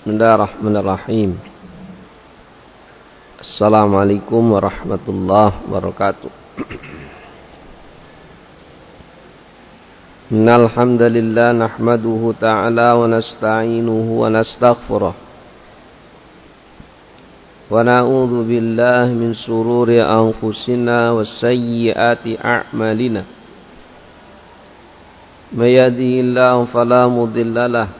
Bismillahirrahmanirrahim. Assalamualaikum warahmatullahi wabarakatuh. Innal hamdalillah nahmaduhu ta'ala wa nasta'inuhu wa nastaghfiruh. Wa na'udzu billahi min shururi anfusina wa sayyiati a'malina. May yahdihillahu fala mudilla lahu wa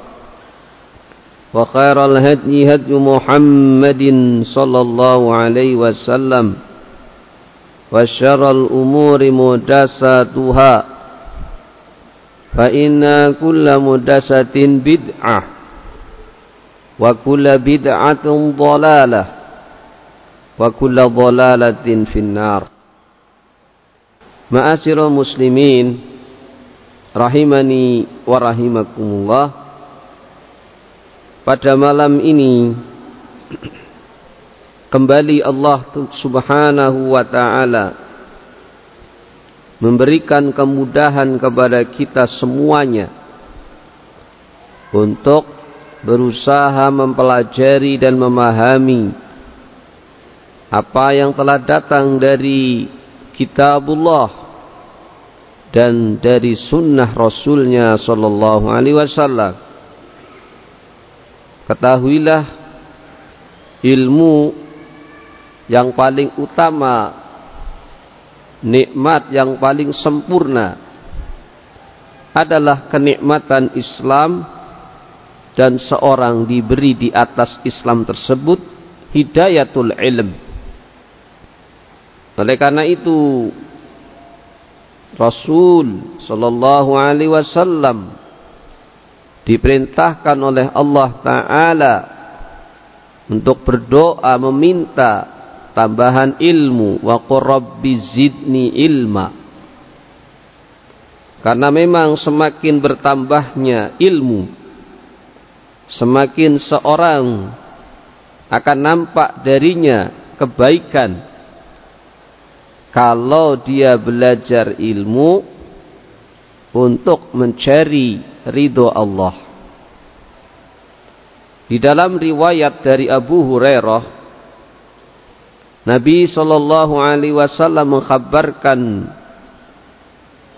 وخير الهدي هدي محمد صلى الله عليه وسلم وشر الأمور محدثاتها فإن كل مدسة بدعة وكل بدعة ضلالة وكل ضلالة في النار معاشر المسلمين rahimani wa rahimakumullah pada malam ini kembali Allah Subhanahu wa taala memberikan kemudahan kepada kita semuanya untuk berusaha mempelajari dan memahami apa yang telah datang dari kitabullah dan dari sunnah rasulnya sallallahu alaihi wasallam ketahuilah ilmu yang paling utama nikmat yang paling sempurna adalah kenikmatan Islam dan seorang diberi di atas Islam tersebut hidayatul ilm. Oleh karena itu Rasul sallallahu alaihi wasallam diperintahkan oleh Allah taala untuk berdoa meminta tambahan ilmu. Wa qurabbi zidni ilma. Karena memang semakin bertambahnya ilmu semakin seorang akan nampak darinya kebaikan. Kalau dia belajar ilmu untuk mencari ridho Allah. Di dalam riwayat dari Abu Hurairah Nabi Shallallahu Alaihi Wasallam mengkhabarkan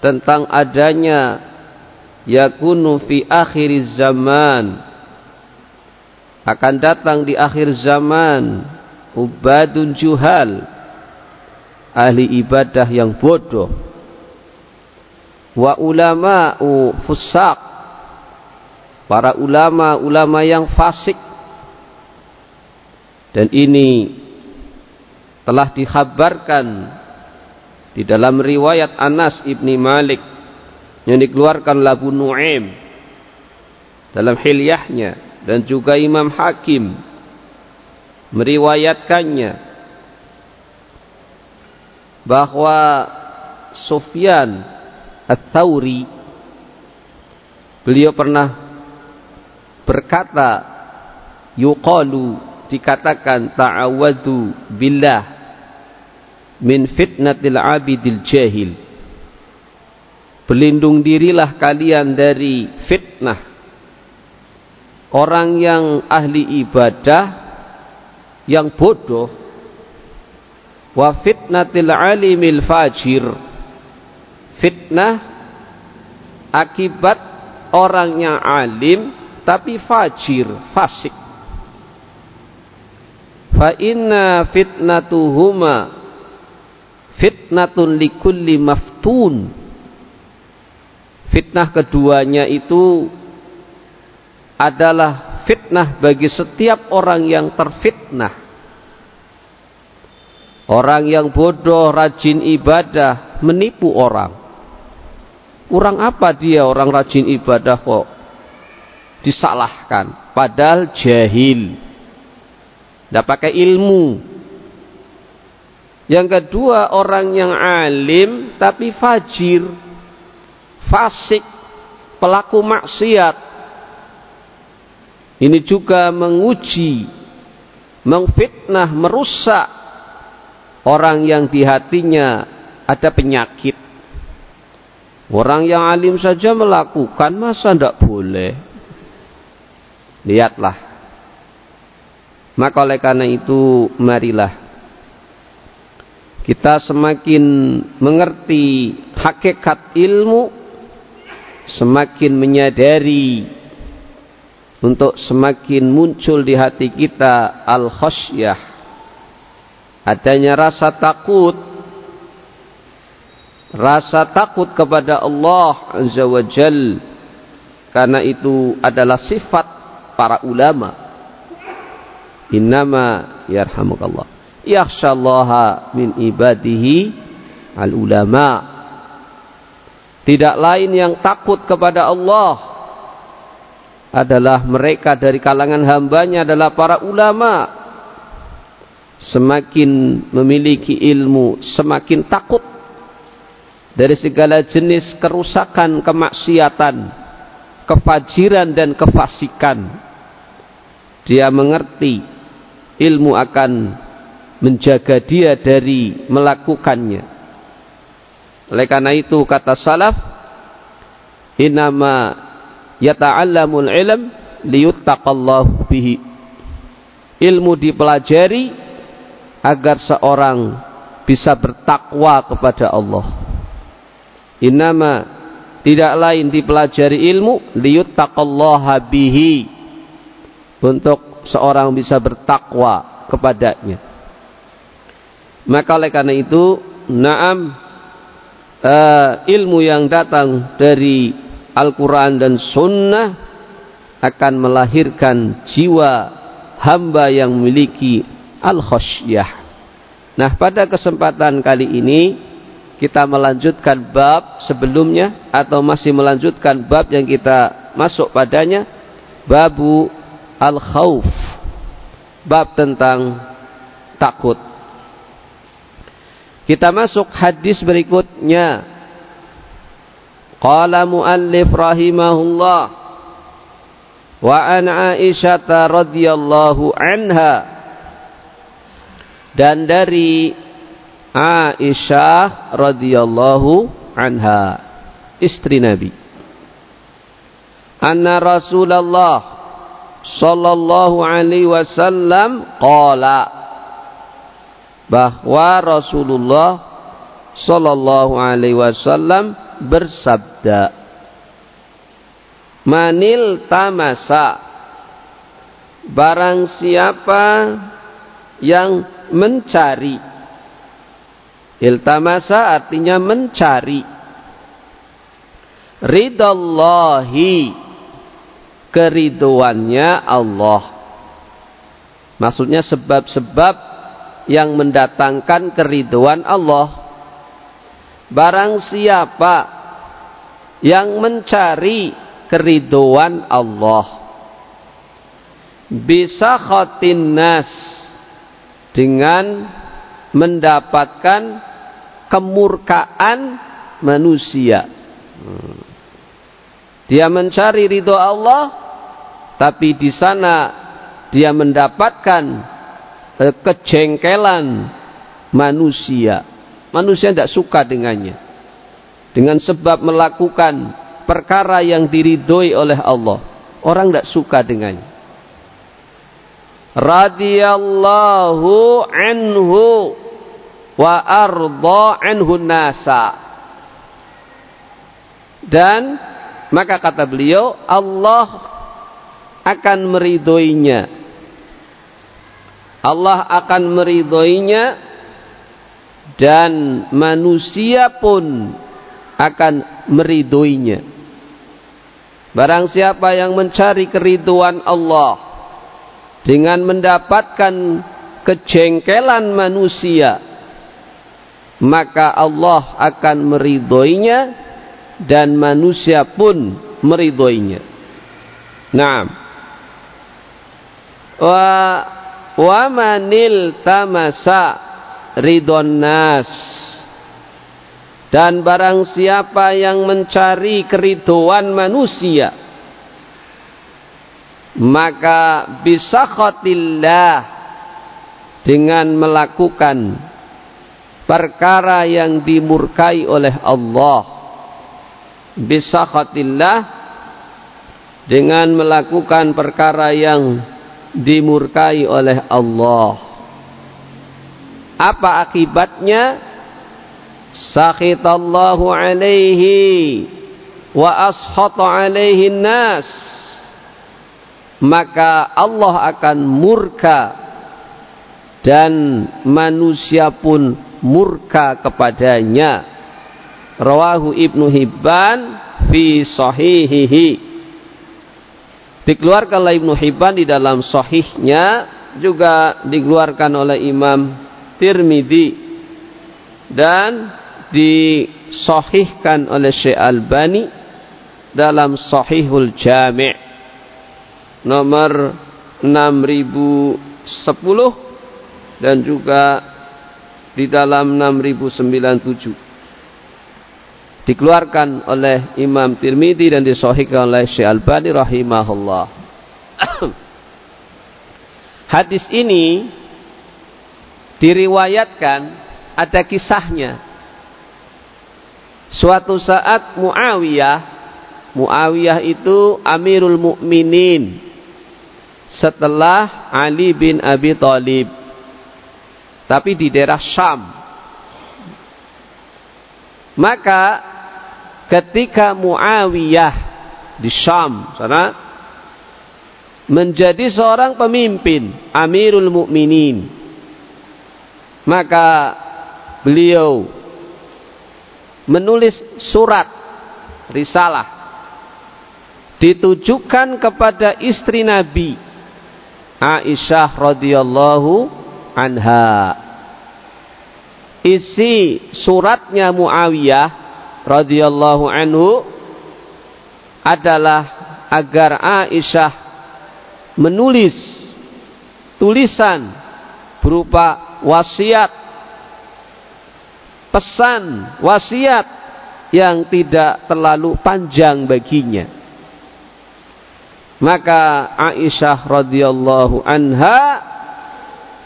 tentang adanya yakunu fi akhir zaman. Akan datang di akhir zaman ubadun juhal ahli ibadah yang bodoh. Wa ulama'u fusak para ulama-ulama yang fasik. Dan ini telah dikhabarkan di dalam riwayat Anas ibni Malik yang dikeluarkan Abu Nuaim dalam hilyahnya dan juga Imam Hakim meriwayatkannya bahwa Sufyan At-Tauri beliau pernah berkata yuqalu dikatakan ta'awadu billah min fitnatil abidil jahil. Berlindung dirilah kalian dari fitnah. Orang yang ahli ibadah yang bodoh wa fitnatil alimil fajir fitnah akibat orang yang alim tapi fajir fasik fa inna fitnatuhuma fitnatun likulli maftun Fitnah keduanya itu adalah fitnah bagi setiap orang yang terfitnah. Orang yang bodoh, rajin ibadah, menipu orang. Kurang apa dia orang rajin ibadah kok disalahkan? Padahal jahil. Tidak pakai ilmu. Yang kedua orang yang alim tapi fajir fasik, pelaku maksiat. Ini juga menguji, mengfitnah, merusak orang yang di hatinya ada penyakit. Orang yang alim saja melakukan, masa tidak boleh? Lihatlah. Maka oleh karena itu, marilah kita semakin mengerti hakikat ilmu semakin menyadari untuk semakin muncul di hati kita al-khasyah adanya rasa takut rasa takut kepada Allah azza wa jal karena itu adalah sifat para ulama innama yarhamukallah yakhshallaha min ibadihi al ulama tidak lain yang takut kepada Allah adalah mereka dari kalangan hambanya adalah para ulama. Semakin memiliki ilmu, semakin takut dari segala jenis kerusakan, kemaksiatan, kefajiran dan kefasikan. Dia mengerti ilmu akan menjaga dia dari melakukannya. Oleh karena itu kata salaf, "Innama yata'allamul ilm liyuttaqallahu bihi." Ilmu dipelajari agar seorang bisa bertakwa kepada Allah. Innama tidak lain dipelajari ilmu liyuttaqallaha bihi untuk seorang bisa bertakwa kepadanya. Maka oleh karena itu, na'am uh, ilmu yang datang dari Al-Quran dan Sunnah akan melahirkan jiwa hamba yang memiliki al-khosyah. Nah pada kesempatan kali ini kita melanjutkan bab sebelumnya atau masih melanjutkan bab yang kita masuk padanya babu al-khawf. Bab tentang takut. Kita masuk hadis berikutnya. Qala muallif rahimahullah. Wa an Aisyah radhiyallahu anha. Dan dari Aisyah radhiyallahu anha istri Nabi. Anna Rasulullah sallallahu alaihi wasallam qala bahwa Rasulullah Shallallahu Alaihi Wasallam bersabda, Manil tamasa barang siapa yang mencari. Iltamasa artinya mencari. Ridallahi keriduannya Allah maksudnya sebab-sebab yang mendatangkan keriduan Allah. Barang siapa yang mencari keriduan Allah bisa khotin nas dengan mendapatkan kemurkaan manusia. Hmm. Dia mencari ridho Allah, tapi di sana dia mendapatkan Eh, kejengkelan manusia manusia tidak suka dengannya. Dengan sebab melakukan perkara yang diridhoi oleh Allah, orang tidak suka dengannya. Radiyallahu anhu wa arda anhu nasa. Dan maka kata beliau Allah akan meridhoinya. Allah akan meridhoinya dan manusia pun akan meridhoinya. Barang siapa yang mencari keriduan Allah dengan mendapatkan kejengkelan manusia maka Allah akan meridhoinya dan manusia pun meridhoinya. Naam. Wa wa manil tamasa ridon nas. Dan barang siapa yang mencari keriduan manusia maka bisa khotillah dengan melakukan perkara yang dimurkai oleh Allah. Bisakhatillah dengan melakukan perkara yang dimurkai oleh Allah. Apa akibatnya? Sakhitallahu alaihi wa ashata alaihi nas. Maka Allah akan murka dan manusia pun murka kepadanya. Rawahu ibnu hibban fi sahihihi dikeluarkan oleh ibnu hibban di dalam sahihnya juga dikeluarkan oleh imam tirmidzi dan disahihkan oleh Syekh Albani dalam Sahihul Jami' nomor 6010 dan juga di dalam 6097 dikeluarkan oleh Imam Tirmidzi dan disahihkan oleh Syekh Albani rahimahullah. Hadis ini diriwayatkan ada kisahnya. Suatu saat Muawiyah, Muawiyah itu Amirul Mukminin setelah Ali bin Abi Thalib tapi di daerah Syam. Maka ketika Muawiyah di Syam sana menjadi seorang pemimpin Amirul Mukminin maka beliau menulis surat risalah ditujukan kepada istri Nabi Aisyah radhiyallahu anha. Isi suratnya Muawiyah radhiyallahu anhu adalah agar Aisyah menulis tulisan berupa wasiat pesan wasiat yang tidak terlalu panjang baginya. Maka Aisyah radhiyallahu anha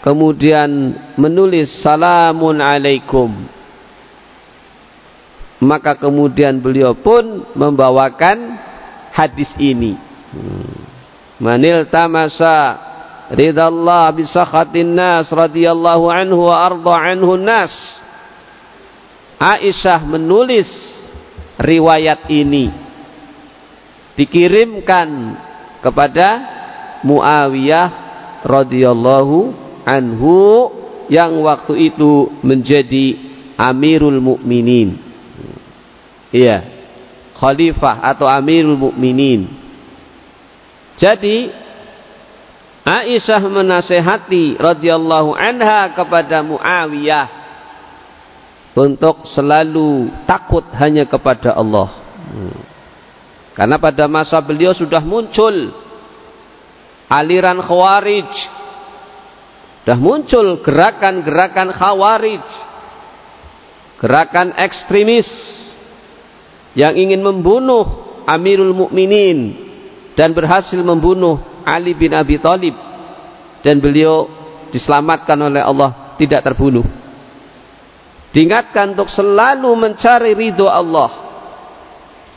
kemudian menulis salamun alaikum maka kemudian beliau pun membawakan hadis ini. Manil tamasa ridallah bisakhatin nas radhiyallahu anhu wa arda anhu nas. Aisyah menulis riwayat ini. Dikirimkan kepada Muawiyah radhiyallahu anhu yang waktu itu menjadi Amirul Mukminin. Iya. Khalifah atau Amirul Mukminin. Jadi Aisyah menasehati radhiyallahu anha kepada Muawiyah untuk selalu takut hanya kepada Allah. Hmm. Karena pada masa beliau sudah muncul aliran Khawarij sudah muncul gerakan-gerakan khawarij. Gerakan ekstremis yang ingin membunuh Amirul Mukminin dan berhasil membunuh Ali bin Abi Thalib dan beliau diselamatkan oleh Allah tidak terbunuh. Diingatkan untuk selalu mencari ridho Allah.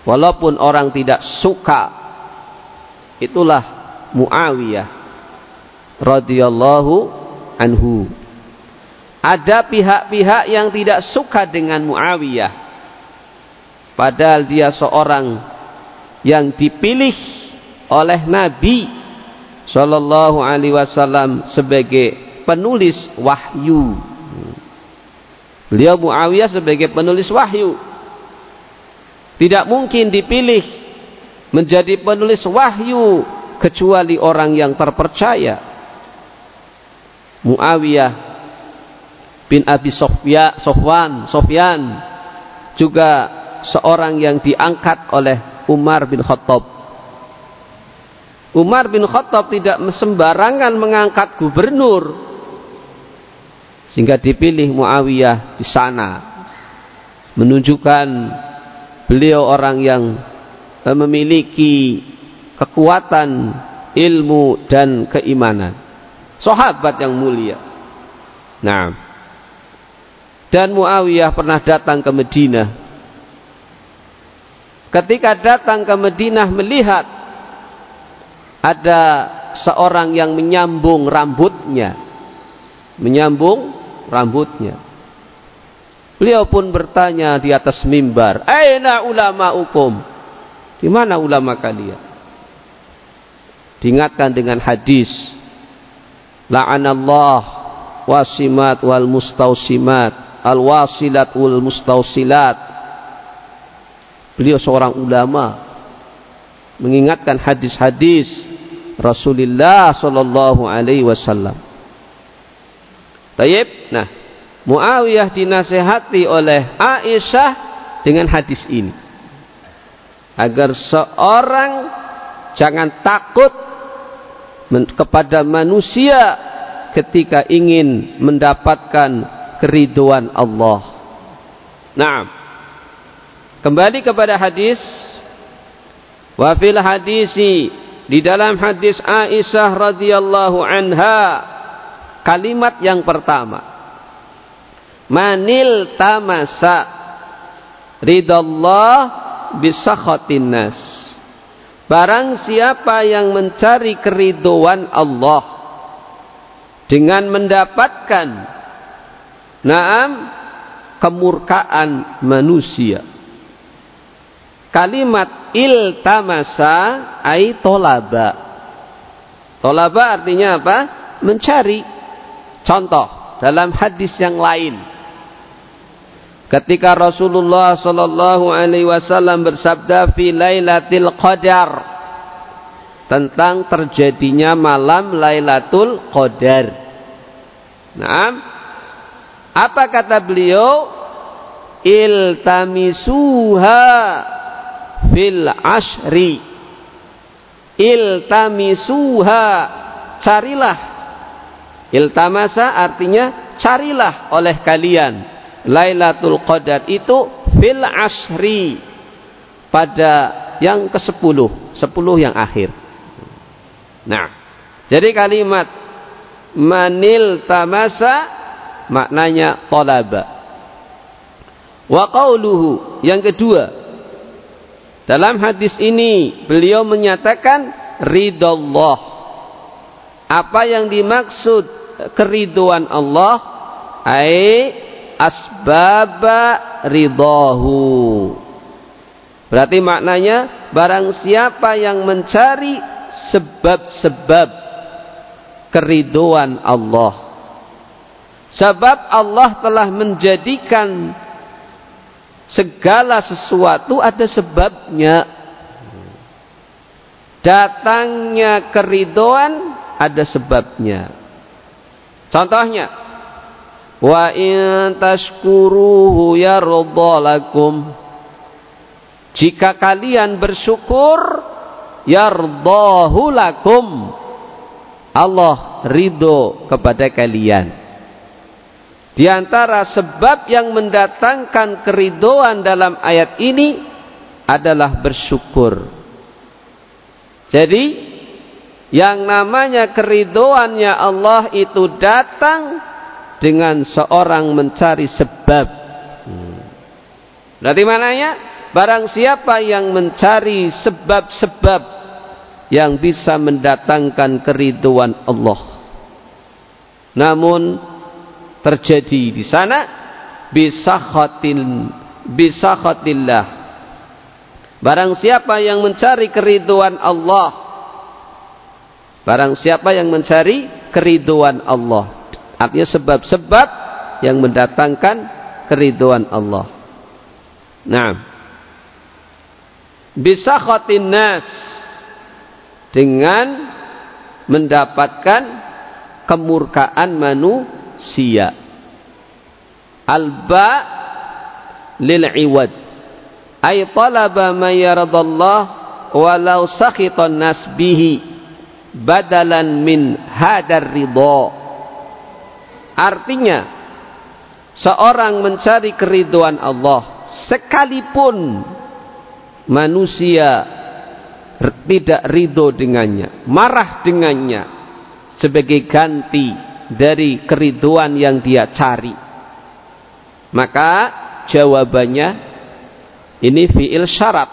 Walaupun orang tidak suka. Itulah Muawiyah radhiyallahu anhu. Ada pihak-pihak yang tidak suka dengan Muawiyah. Padahal dia seorang yang dipilih oleh Nabi Shallallahu Alaihi Wasallam sebagai penulis wahyu. Beliau Muawiyah sebagai penulis wahyu. Tidak mungkin dipilih menjadi penulis wahyu kecuali orang yang terpercaya. Muawiyah bin Abi Sofya, Sofwan, Sofyan juga seorang yang diangkat oleh Umar bin Khattab. Umar bin Khattab tidak sembarangan mengangkat gubernur sehingga dipilih Muawiyah di sana. Menunjukkan beliau orang yang eh, memiliki kekuatan ilmu dan keimanan. Sahabat yang mulia. Nah dan Muawiyah pernah datang ke Madinah ketika datang ke Madinah melihat ada seorang yang menyambung rambutnya menyambung rambutnya. Beliau pun bertanya di atas mimbar, "Aina ulama hukum?" Di mana ulama kalian? Diingatkan dengan hadis, "La'anallah wasimat wal mustausimat, al wasilat wal mustausilat." Beliau seorang ulama mengingatkan hadis-hadis Rasulullah sallallahu alaihi wasallam. Nah, Muawiyah dinasehati oleh Aisyah dengan hadis ini. Agar seorang jangan takut kepada manusia ketika ingin mendapatkan keriduan Allah. Nah, kembali kepada hadis. Wafil hadisi di dalam hadis Aisyah radhiyallahu anha kalimat yang pertama. Manil tamasa ridallah bisakhatin nas. Barang siapa yang mencari keriduan Allah dengan mendapatkan naam kemurkaan manusia kalimat iltamasa ay tolaba tolaba artinya apa mencari Contoh dalam hadis yang lain. Ketika Rasulullah sallallahu alaihi wasallam bersabda fi Lailatul Qadar tentang terjadinya malam Lailatul Qadar. Nah, apa kata beliau? Iltamisuha fil ashri. Iltamisuha carilah Iltamasa artinya carilah oleh kalian Lailatul Qadar itu fil asri pada yang ke-10, 10 yang akhir. Nah, jadi kalimat manil tamasa maknanya talaba. Wa qauluhu yang kedua dalam hadis ini beliau menyatakan ridallah. Apa yang dimaksud keriduan Allah? Ai asbaba ridahu. Berarti maknanya barang siapa yang mencari sebab-sebab keriduan Allah. Sebab Allah telah menjadikan segala sesuatu ada sebabnya datangnya keriduan ada sebabnya Contohnya, wa in tashkuruhu yardalakum. Jika kalian bersyukur, yardahu lakum. Allah ridho kepada kalian. Di antara sebab yang mendatangkan keridoan dalam ayat ini adalah bersyukur. Jadi yang namanya keridoannya Allah itu datang dengan seorang mencari sebab Berarti mananya? Barang siapa yang mencari sebab-sebab yang bisa mendatangkan keriduan Allah. Namun terjadi di sana bisakhatil bisakhatillah. Barang siapa yang mencari keriduan Allah. Barang siapa yang mencari keriduan Allah. Artinya sebab-sebab yang mendatangkan keriduan Allah. Nah, bisa khotin nas dengan mendapatkan kemurkaan manusia. Alba lil iwad. Ay talaba ma yaradallah walau sakhitan nas bihi badalan min hadar ridho. Artinya, seorang mencari keriduan Allah sekalipun manusia tidak ridho dengannya, marah dengannya sebagai ganti dari keriduan yang dia cari. Maka jawabannya ini fiil syarat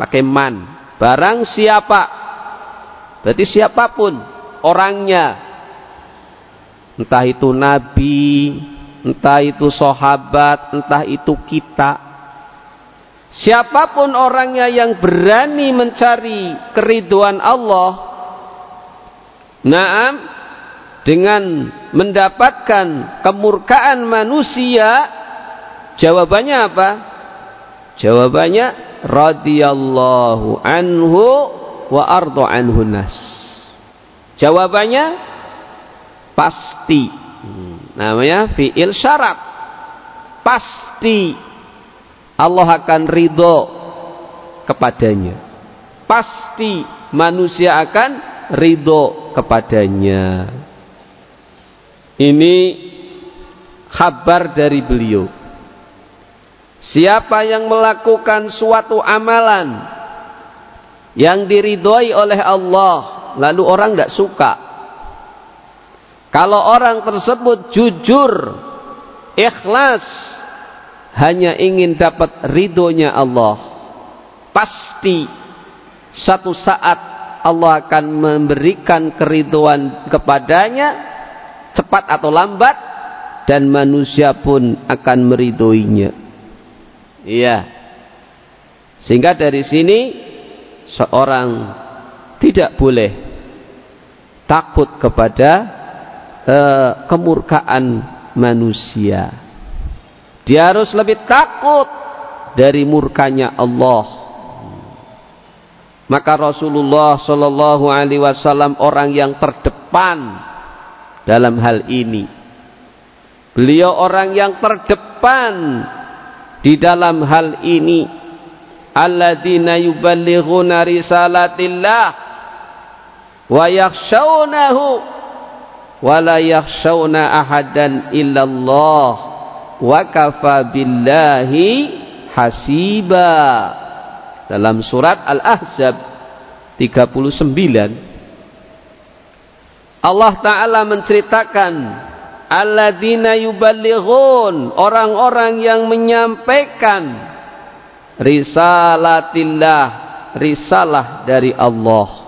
pakai man. Barang siapa Berarti siapa pun orangnya, entah itu nabi, entah itu sahabat, entah itu kita, siapa pun orangnya yang berani mencari keriduan Allah, naam dengan mendapatkan kemurkaan manusia, jawabannya apa? Jawabannya radhiyallahu anhu wa ardu anhu nas. Jawabannya pasti. Hmm, namanya fiil syarat. Pasti Allah akan ridho kepadanya. Pasti manusia akan ridho kepadanya. Ini kabar dari beliau. Siapa yang melakukan suatu amalan yang diridhoi oleh Allah lalu orang nggak suka kalau orang tersebut jujur ikhlas hanya ingin dapat ridhonya Allah pasti satu saat Allah akan memberikan keriduan kepadanya cepat atau lambat dan manusia pun akan meridhoinya iya sehingga dari sini seorang tidak boleh takut kepada uh, kemurkaan manusia. Dia harus lebih takut dari murkanya Allah. Maka Rasulullah Shallallahu Alaihi Wasallam orang yang terdepan dalam hal ini. Beliau orang yang terdepan di dalam hal ini. Alladzina yuballighuna risalatillah wa yakhshawnahu wa la yakhshawna ahadan illallah wa kafa billahi hasiba. Dalam surat Al-Ahzab 39 Allah taala menceritakan alladzina yuballighun orang-orang yang menyampaikan risalatillah risalah dari Allah.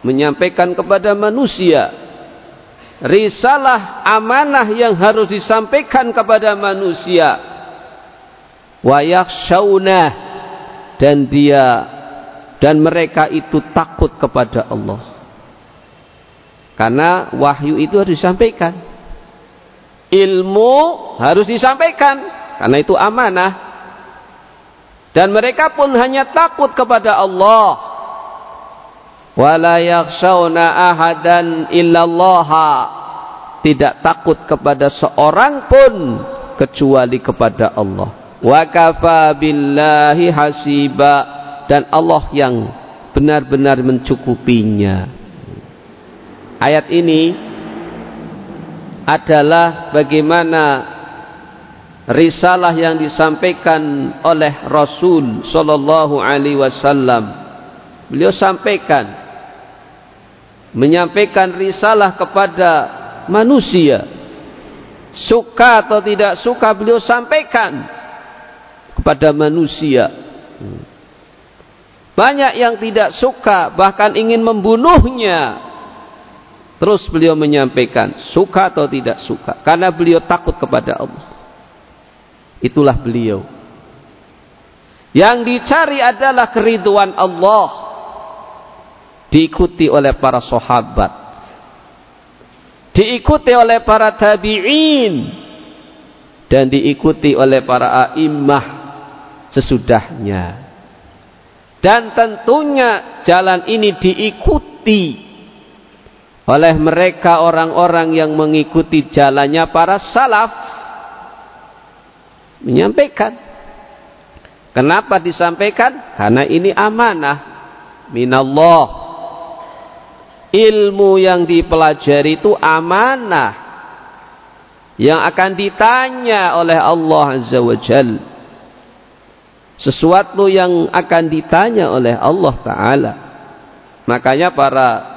Menyampaikan kepada manusia risalah amanah yang harus disampaikan kepada manusia. Wayakhshawna dan dia dan mereka itu takut kepada Allah karena wahyu itu harus disampaikan. Ilmu harus disampaikan karena itu amanah. Dan mereka pun hanya takut kepada Allah. Wala yakhshawna ahadan illallaha. Tidak takut kepada seorang pun kecuali kepada Allah. Wa kafa billahi hasiba. Dan Allah yang benar-benar mencukupinya ayat ini adalah bagaimana risalah yang disampaikan oleh Rasul sallallahu alaihi wasallam. Beliau sampaikan menyampaikan risalah kepada manusia. Suka atau tidak suka beliau sampaikan. kepada manusia. Banyak yang tidak suka bahkan ingin membunuhnya. Terus beliau menyampaikan suka atau tidak suka karena beliau takut kepada Allah. Itulah beliau. Yang dicari adalah keriduan Allah. Diikuti oleh para sahabat. Diikuti oleh para tabi'in. Dan diikuti oleh para a'immah sesudahnya. Dan tentunya jalan ini diikuti oleh mereka orang-orang yang mengikuti jalannya para salaf. Menyampaikan. Kenapa disampaikan? Karena ini amanah minallah. Ilmu yang dipelajari itu amanah yang akan ditanya oleh Allah Azza wa sesuatu yang akan ditanya oleh Allah Ta'ala makanya para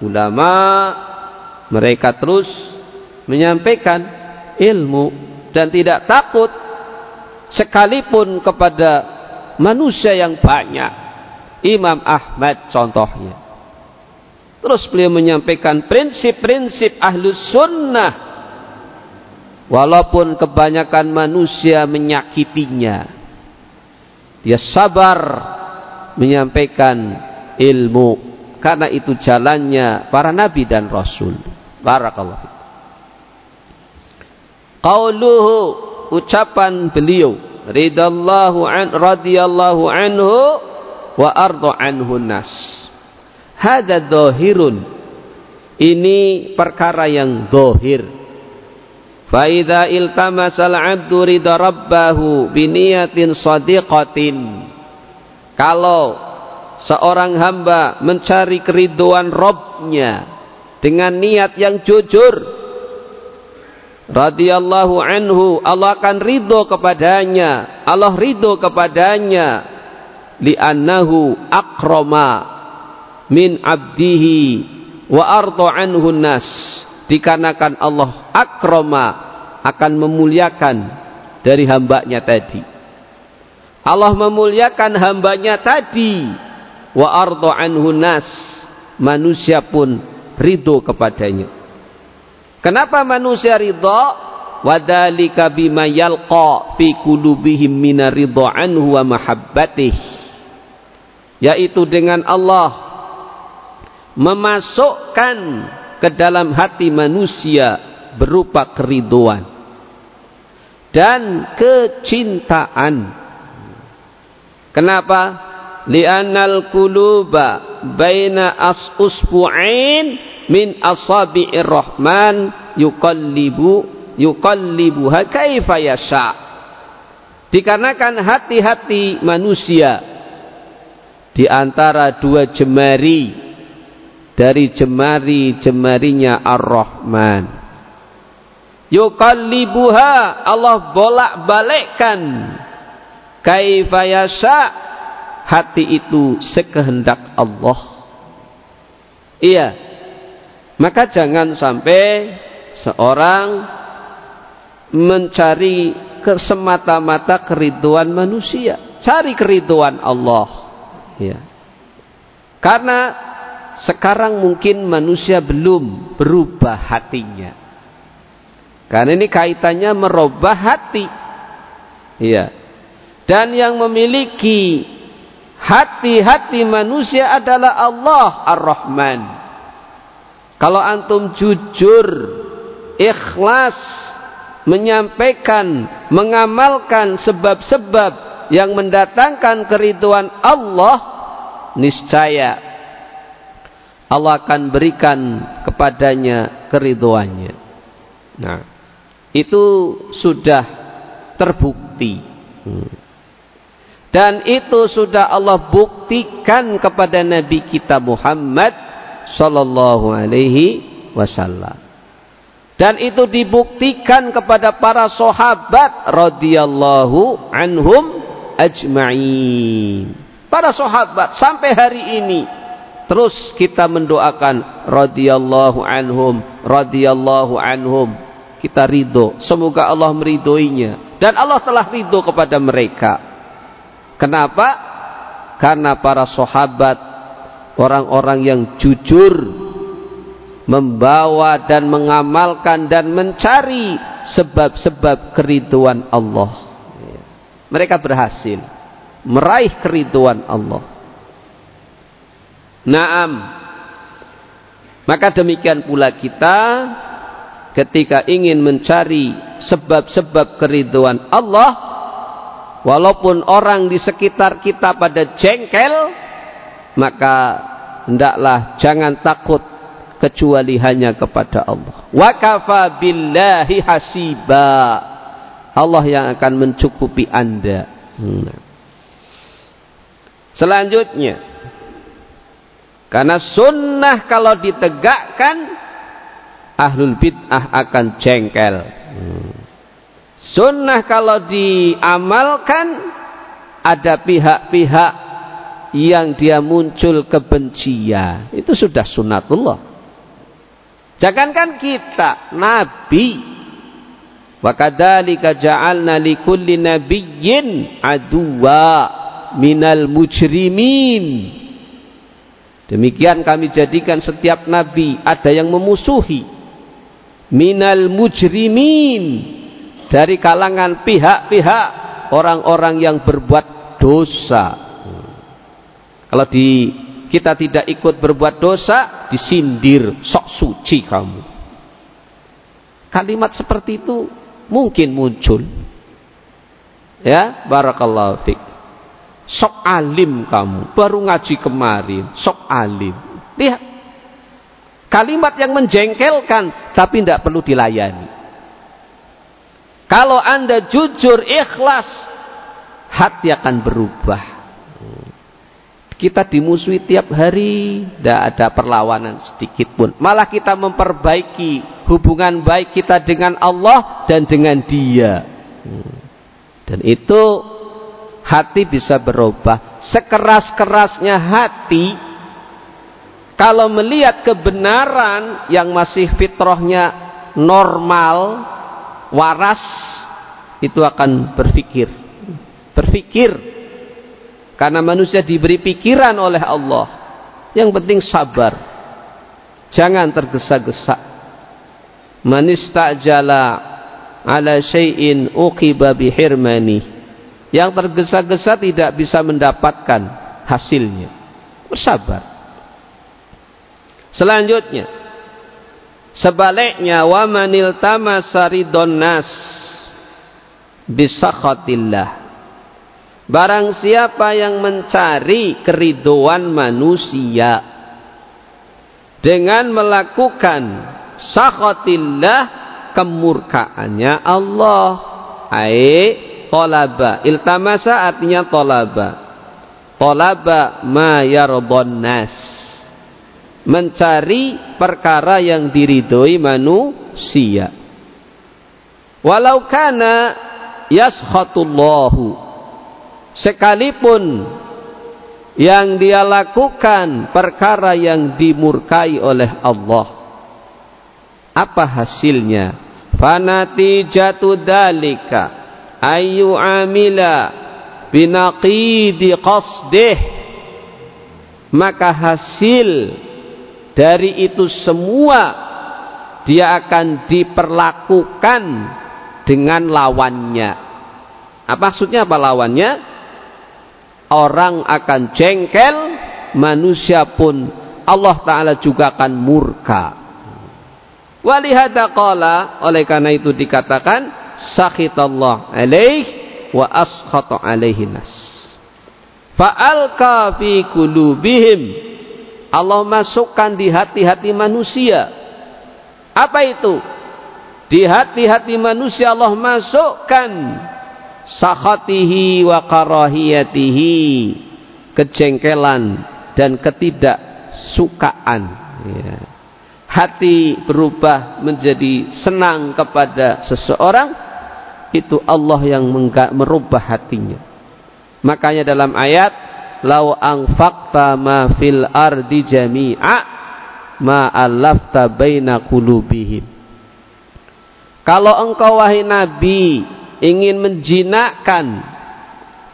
ulama mereka terus menyampaikan ilmu dan tidak takut sekalipun kepada manusia yang banyak. Imam Ahmad contohnya. Terus beliau menyampaikan prinsip-prinsip ahlus sunnah. Walaupun kebanyakan manusia menyakitinya dia sabar menyampaikan ilmu karena itu jalannya para nabi dan rasul. Barakallahu. Qauluhu ucapan beliau ridallahu an radhiyallahu anhu wa arda anhu nas. Hada dhahirun. Ini perkara yang dohir Faida iltamasal abdu ridha rabbahu biniyatin sadiqatin. Kalau seorang hamba mencari keriduan Robnya dengan niat yang jujur, radhiyallahu anhu, Allah akan ridho kepadanya. Allah ridho kepadanya. Li'annahu akroma min abdihi wa ardo anhu nas dikarenakan Allah akroma akan memuliakan dari hambanya tadi Allah memuliakan hambanya tadi wa ardo anhu nas manusia pun ridho kepadanya kenapa manusia ridho wadalika bima yalqa fi qulubihim minar ridho anhu wa mahabbatih yaitu dengan Allah memasukkan ke dalam hati manusia berupa keriduan dan kecintaan. Kenapa? Li'annal quluba baina as usbu'ain min asabi'ir rahman yuqallibu yuqallibuha kaifa yasha. Dikarenakan hati-hati manusia di antara dua jemari dari jemari-jemarinya Ar-Rahman. Yuqallibuha Allah bolak-balikkan kaifa yasha hati itu sekehendak Allah. Iya. Maka jangan sampai seorang mencari kesemata-mata keriduan manusia. Cari keriduan Allah. Ya. Karena sekarang mungkin manusia belum berubah hatinya. Karena ini kaitannya merubah hati. Iya. Dan yang memiliki hati-hati manusia adalah Allah Ar-Rahman. Kalau antum jujur, ikhlas, menyampaikan, mengamalkan sebab-sebab yang mendatangkan keriduan Allah, niscaya Allah akan berikan kepadanya keriduannya. Nah, itu sudah terbukti. Hmm. Dan itu sudah Allah buktikan kepada Nabi kita Muhammad sallallahu alaihi wasallam. Dan itu dibuktikan kepada para sahabat radhiyallahu anhum ajma'in. Para sahabat sampai hari ini Terus kita mendoakan radhiyallahu anhum, radhiyallahu anhum. Kita ridho. Semoga Allah meridhoinya Dan Allah telah ridho kepada mereka. Kenapa? Karena para sahabat orang-orang yang jujur membawa dan mengamalkan dan mencari sebab-sebab keriduan Allah. Mereka berhasil meraih keriduan Allah. Naam. Maka demikian pula kita ketika ingin mencari sebab-sebab keriduan Allah walaupun orang di sekitar kita pada jengkel maka hendaklah jangan takut kecuali hanya kepada Allah wa kafa billahi hasiba Allah yang akan mencukupi anda hmm. selanjutnya karena sunnah kalau ditegakkan ahlul bid'ah akan jengkel. Hmm. Sunnah kalau diamalkan ada pihak-pihak yang dia muncul kebencian. Itu sudah sunatullah. Jangankan kita, Nabi. Wa kadzalika ja'alna likulli nabiyyin aduwa minal mujrimin. Demikian kami jadikan setiap nabi ada yang memusuhi minal mujrimin dari kalangan pihak-pihak orang-orang yang berbuat dosa. Kalau di kita tidak ikut berbuat dosa, disindir, sok suci kamu. Kalimat seperti itu mungkin muncul. Ya, barakallahu fik. Sok alim kamu, baru ngaji kemarin, sok alim. Lihat, Kalimat yang menjengkelkan tapi tidak perlu dilayani. Kalau Anda jujur ikhlas, hati akan berubah. Kita dimusuhi tiap hari, tidak ada perlawanan sedikit pun. Malah kita memperbaiki hubungan baik kita dengan Allah dan dengan Dia. Dan itu hati bisa berubah. Sekeras-kerasnya hati kalau melihat kebenaran yang masih fitrahnya normal, waras, itu akan berpikir. Berpikir. Karena manusia diberi pikiran oleh Allah. Yang penting sabar. Jangan tergesa-gesa. Manistajala ala syai'in uqiba bihirmani. Yang tergesa-gesa tidak bisa mendapatkan hasilnya. Bersabar. Selanjutnya, sebaliknya wa manil tamasaridon nas bisakhatillah. Barang siapa yang mencari keriduan manusia dengan melakukan sakhatillah kemurkaannya Allah. Ai tolaba. Iltamasa artinya tolaba. Tolaba ma yarbon nas mencari perkara yang diridhoi manusia. Walau kana yaskhatullahu sekalipun yang dia lakukan perkara yang dimurkai oleh Allah. Apa hasilnya? Fanati jatu dalika ayu amila binaqidi qasdih maka hasil dari itu semua dia akan diperlakukan dengan lawannya. Apa maksudnya apa lawannya? Orang akan jengkel, manusia pun Allah Ta'ala juga akan murka. Walihada qala, oleh karena itu dikatakan, sakhitallah alaih wa askhata alaihi nas. Fa'alka fi kulubihim Allah masukkan di hati-hati manusia. Apa itu? Di hati-hati manusia Allah masukkan sakhatihi wa karahiyatihi kejengkelan dan ketidaksukaan ya. hati berubah menjadi senang kepada seseorang itu Allah yang merubah hatinya makanya dalam ayat lau anfaqta ma fil ardi jami'a ma alafta baina qulubihim. Kalau engkau wahai nabi ingin menjinakkan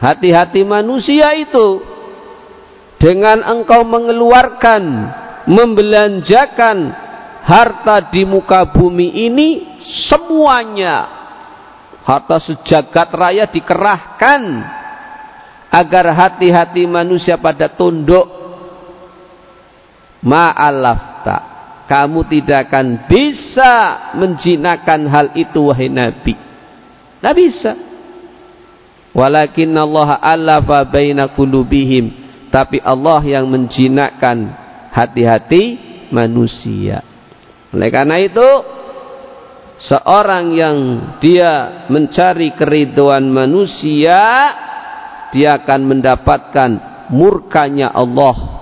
hati-hati manusia itu dengan engkau mengeluarkan membelanjakan harta di muka bumi ini semuanya harta sejagat raya dikerahkan agar hati-hati manusia pada tunduk. Ma'alafta kamu tidak akan bisa menjinakkan hal itu wahai Nabi. Tidak bisa. Walakin Allah alafa baina kulubihim tapi Allah yang menjinakkan hati-hati manusia. Oleh karena itu seorang yang dia mencari keriduan manusia dia akan mendapatkan murkanya Allah.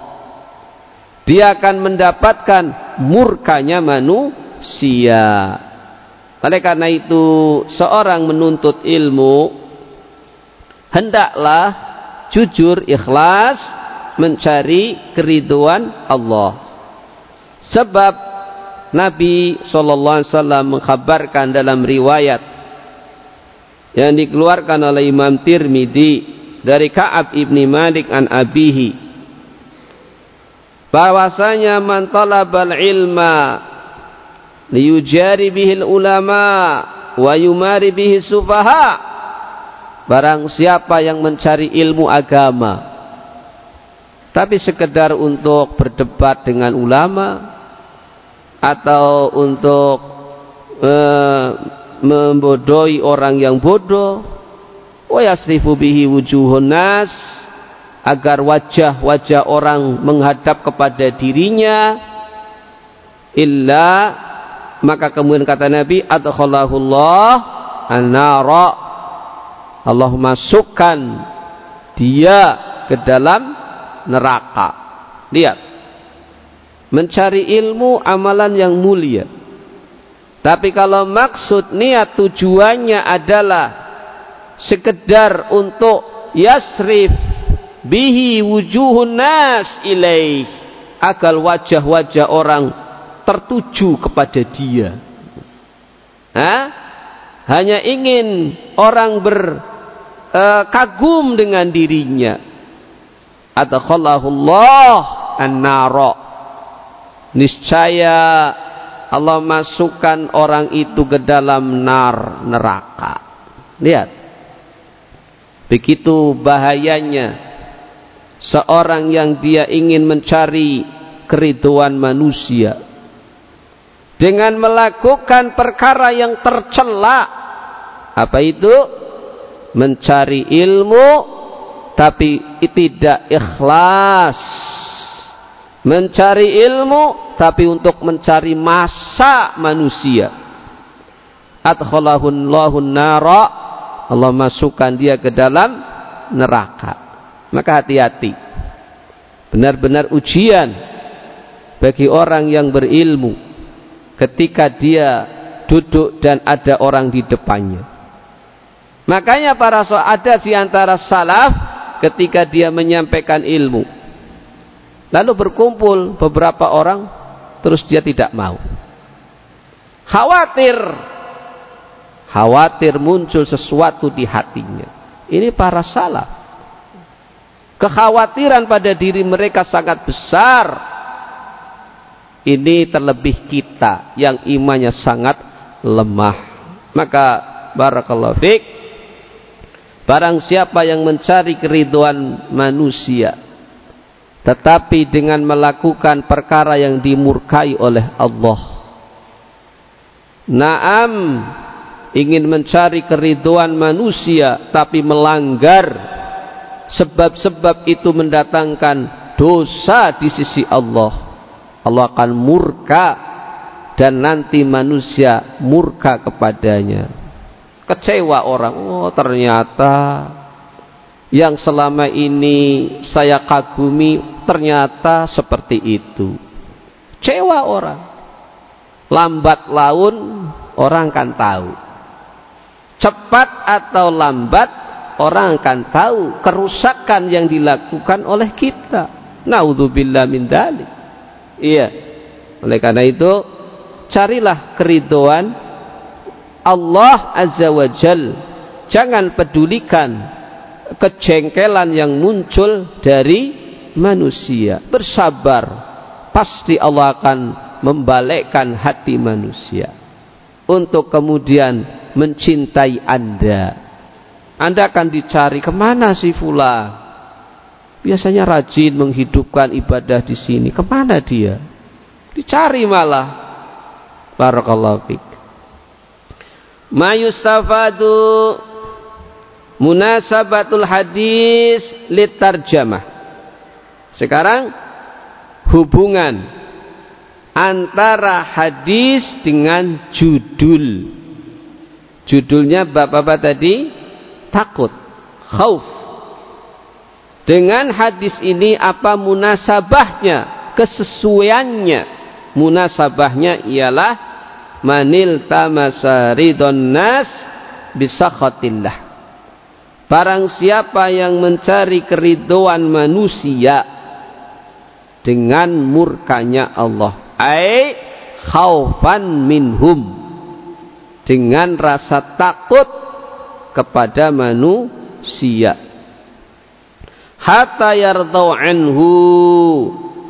Dia akan mendapatkan murkanya manusia. Oleh karena itu seorang menuntut ilmu hendaklah jujur ikhlas mencari keriduan Allah. Sebab Nabi SAW mengkhabarkan dalam riwayat yang dikeluarkan oleh Imam Tirmidzi dari Ka'ab ibni Malik an abihi. Bahwasanya man talabal ilma liyujari bihil ulama wa yumari bihi sufaha. Barang siapa yang mencari ilmu agama tapi sekedar untuk berdebat dengan ulama atau untuk e, membodohi orang yang bodoh wa yasrifu bihi wujuhun nas agar wajah-wajah orang menghadap kepada dirinya. Illa maka kemudian kata Nabi adkhalahullah an-nara Allah masukkan dia ke dalam neraka. Lihat. Mencari ilmu amalan yang mulia. Tapi kalau maksud niat tujuannya adalah sekedar untuk yasrif bihi wujuhun nas ilaih agar wajah-wajah orang tertuju kepada dia. Hah? hanya ingin orang berkagum uh, dengan dirinya. Adkhalahullah an-nara. Niscaya Allah masukkan orang itu ke dalam nar neraka. Lihat begitu bahayanya seorang yang dia ingin mencari keriduan manusia. Dengan melakukan perkara yang tercela. Apa itu? Mencari ilmu tapi tidak ikhlas. Mencari ilmu tapi untuk mencari masa manusia. Adkhalahun lahun nara Allah masukkan dia ke dalam neraka maka hati-hati benar-benar ujian bagi orang yang berilmu ketika dia duduk dan ada orang di depannya makanya para so ada di antara salaf ketika dia menyampaikan ilmu Lalu berkumpul beberapa orang, terus dia tidak mau. Khawatir. Khawatir muncul sesuatu di hatinya. Ini para salah. Kekhawatiran pada diri mereka sangat besar. Ini terlebih kita yang imannya sangat lemah. Maka barakallahu fiqh. Barang siapa yang mencari keriduan manusia tetapi dengan melakukan perkara yang dimurkai oleh Allah. Naam ingin mencari keriduan manusia tapi melanggar sebab-sebab itu mendatangkan dosa di sisi Allah. Allah akan murka dan nanti manusia murka kepadanya. Kecewa orang, oh ternyata yang selama ini saya kagumi ternyata seperti itu. Cewa orang. Lambat laun orang akan tahu. Cepat atau lambat orang akan tahu kerusakan yang dilakukan oleh kita. Naudzubillah min dalik. Iya. Oleh karena itu carilah keridoan Allah Azza wa jangan pedulikan kejengkelan yang muncul dari manusia. Bersabar, pasti Allah akan membalikkan hati manusia untuk kemudian mencintai Anda. Anda akan dicari ke mana si Fula? Biasanya rajin menghidupkan ibadah di sini. Ke mana dia? Dicari malah. Barakallahu fiqh ma yustafadu munasabatul hadis litarjamah sekarang hubungan antara hadis dengan judul. Judulnya bapak-bapak tadi? Takut khauf. Dengan hadis ini apa munasabahnya kesesuaiannya? Munasabahnya ialah manil tamasa ridon nas bisakhatillah. Barang siapa yang mencari keridoan manusia dengan murkanya Allah ai khaufan minhum. Dengan rasa takut kepada manusia. Hatta yardau anhu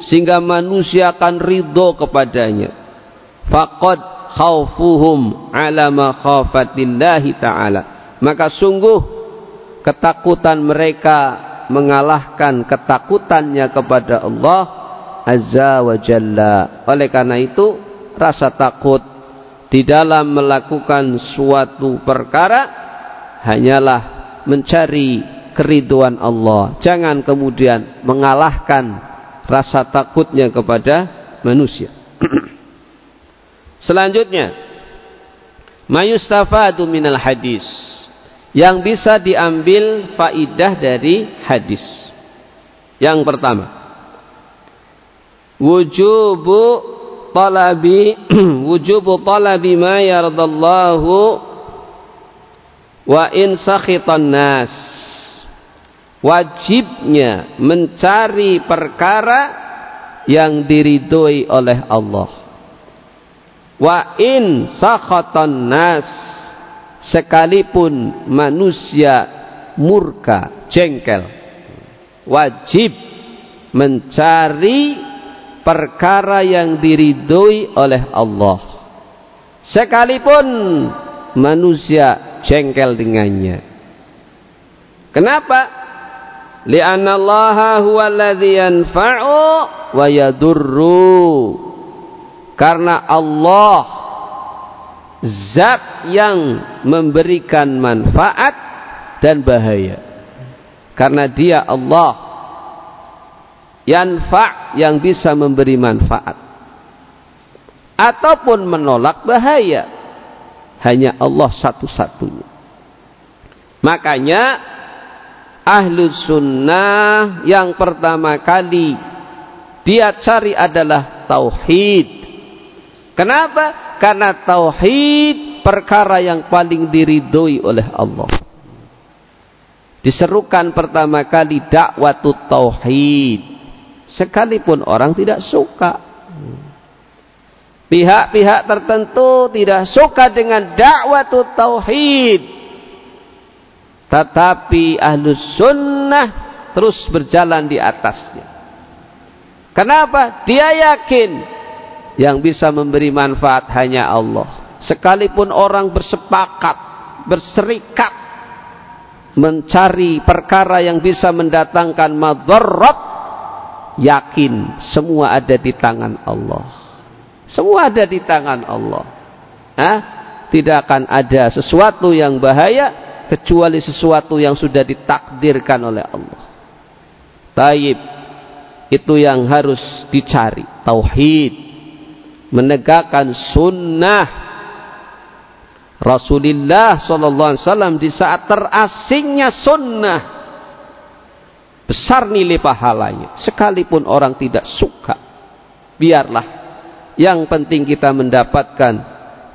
sehingga manusia akan ridho kepadanya. Faqad khaufuhum ala makhafatillahi ta'ala. Maka sungguh ketakutan mereka mengalahkan ketakutannya kepada Allah azza wa jalla. Oleh karena itu rasa takut di dalam melakukan suatu perkara hanyalah mencari keriduan Allah. Jangan kemudian mengalahkan rasa takutnya kepada manusia. Selanjutnya, mayustafadu minal hadis yang bisa diambil faidah dari hadis. Yang pertama, wujubu talabi wujubu talabi ma yardallahu wa in sakhitan nas. Wajibnya mencari perkara yang diridhoi oleh Allah wa in sakhatan nas sekalipun manusia murka jengkel wajib mencari perkara yang diridhoi oleh Allah. Sekalipun manusia jengkel dengannya. Kenapa? Li'anna Allah huwa alladhi yanfa'u wa yadurru. Karena Allah zat yang memberikan manfaat dan bahaya. Karena dia Allah yanfa yang bisa memberi manfaat ataupun menolak bahaya hanya Allah satu-satunya makanya ahlu sunnah yang pertama kali dia cari adalah tauhid Kenapa? Karena tauhid perkara yang paling diridhoi oleh Allah. Diserukan pertama kali dakwatu tauhid. Sekalipun orang tidak suka. Pihak-pihak tertentu tidak suka dengan dakwatu tauhid. Tetapi ahlus sunnah terus berjalan di atasnya. Kenapa? Dia yakin yang bisa memberi manfaat hanya Allah. Sekalipun orang bersepakat, berserikat mencari perkara yang bisa mendatangkan madarat, yakin semua ada di tangan Allah. Semua ada di tangan Allah. Hah? Tidak akan ada sesuatu yang bahaya kecuali sesuatu yang sudah ditakdirkan oleh Allah. Taib itu yang harus dicari, tauhid menegakkan sunnah Rasulullah sallallahu alaihi wasallam di saat terasingnya sunnah besar nilai pahalanya sekalipun orang tidak suka biarlah yang penting kita mendapatkan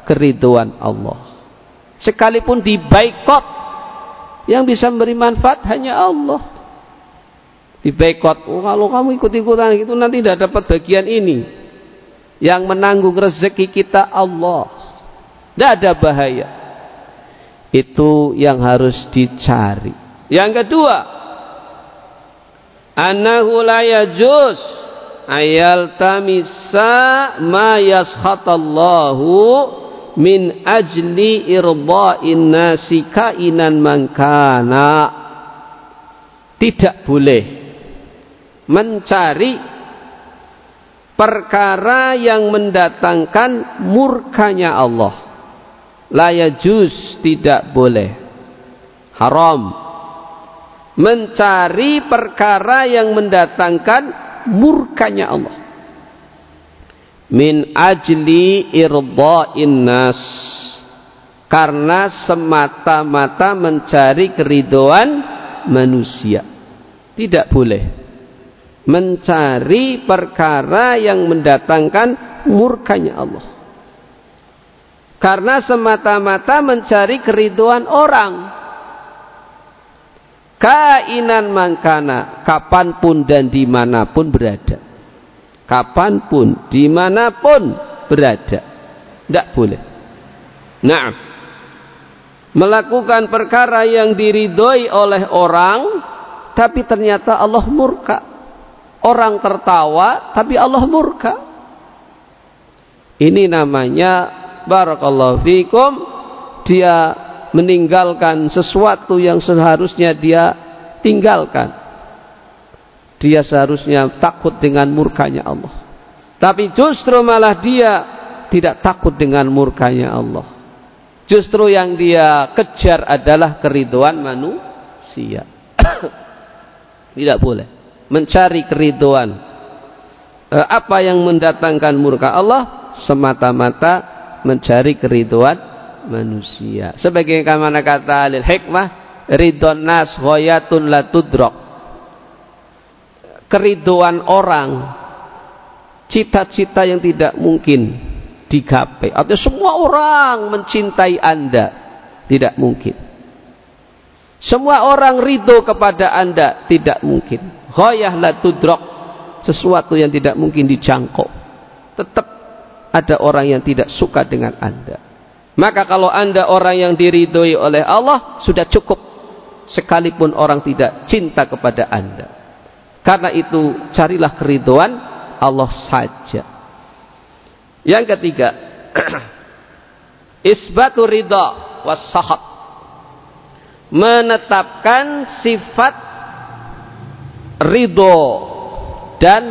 keriduan Allah sekalipun dibaikot yang bisa memberi manfaat hanya Allah dibaikot oh, kalau kamu ikut-ikutan itu nanti tidak dapat bagian ini yang menanggung rezeki kita Allah. Tidak ada bahaya. Itu yang harus dicari. Yang kedua, annahu la yajuz ayal tamisa ma yashatallahu min ajli irba'in nasi kainan mangkana tidak boleh mencari perkara yang mendatangkan murkanya Allah. La yajuz tidak boleh. Haram mencari perkara yang mendatangkan murkanya Allah. Min ajli irda'in nas. Karena semata-mata mencari keridoan manusia. Tidak boleh. Mencari perkara yang mendatangkan murkanya Allah. Karena semata-mata mencari keriduan orang kainan mangkana kapan pun dan di mana pun berada. Kapan pun di mana pun berada. Tidak boleh. Nah melakukan perkara yang diridhoi oleh orang tapi ternyata Allah murka. Orang tertawa tapi Allah murka. Ini namanya barakallahu fikum dia meninggalkan sesuatu yang seharusnya dia tinggalkan. Dia seharusnya takut dengan murkanya Allah. Tapi justru malah dia tidak takut dengan murkanya Allah. Justru yang dia kejar adalah keriduan manusia. Tidak boleh mencari keriduan. Eh, apa yang mendatangkan murka Allah? Semata-mata mencari keriduan manusia. Sebagai mana kata alil hikmah, ridon nas ghayatun la tudrok. Keriduan orang, cita-cita yang tidak mungkin digapai. Atau semua orang mencintai Anda, tidak mungkin. Semua orang ridho kepada Anda, tidak mungkin. Ghayah la tudrok, sesuatu yang tidak mungkin dijangkau. Tetap ada orang yang tidak suka dengan Anda. Maka kalau Anda orang yang diridhoi oleh Allah, sudah cukup sekalipun orang tidak cinta kepada Anda. Karena itu carilah keriduan Allah saja. Yang ketiga, isbatu ridha was sahat. Menetapkan sifat ridho dan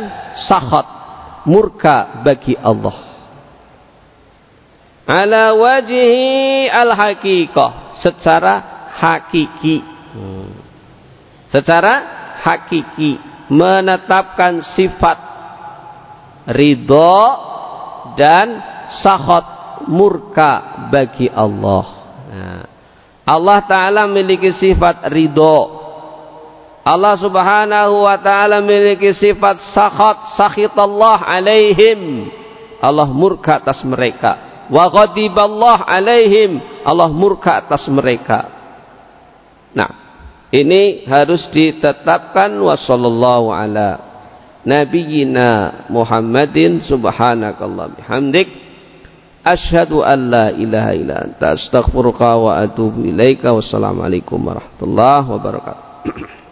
sahat murka bagi Allah ala wajhi al hakikah secara hakiki. Hmm. secara hakiki. Menetapkan sifat ridho dan sahot murka bagi Allah. Nah, Allah Ta'ala memiliki sifat ridho Allah Subhanahu wa taala memiliki sifat sakhat sakhit Allah alaihim. Allah murka atas mereka wa ghadiballah alaihim. Allah murka atas mereka. Nah ini harus ditetapkan. Wa sallallahu ala nabiyyina Muhammadin. Subhanakallah bihamdik. Asyhadu an la ilaha illa anta. Astaghfiruka wa atubu ilaika. Wassalamu alaikum warahmatullahi wabarakatuh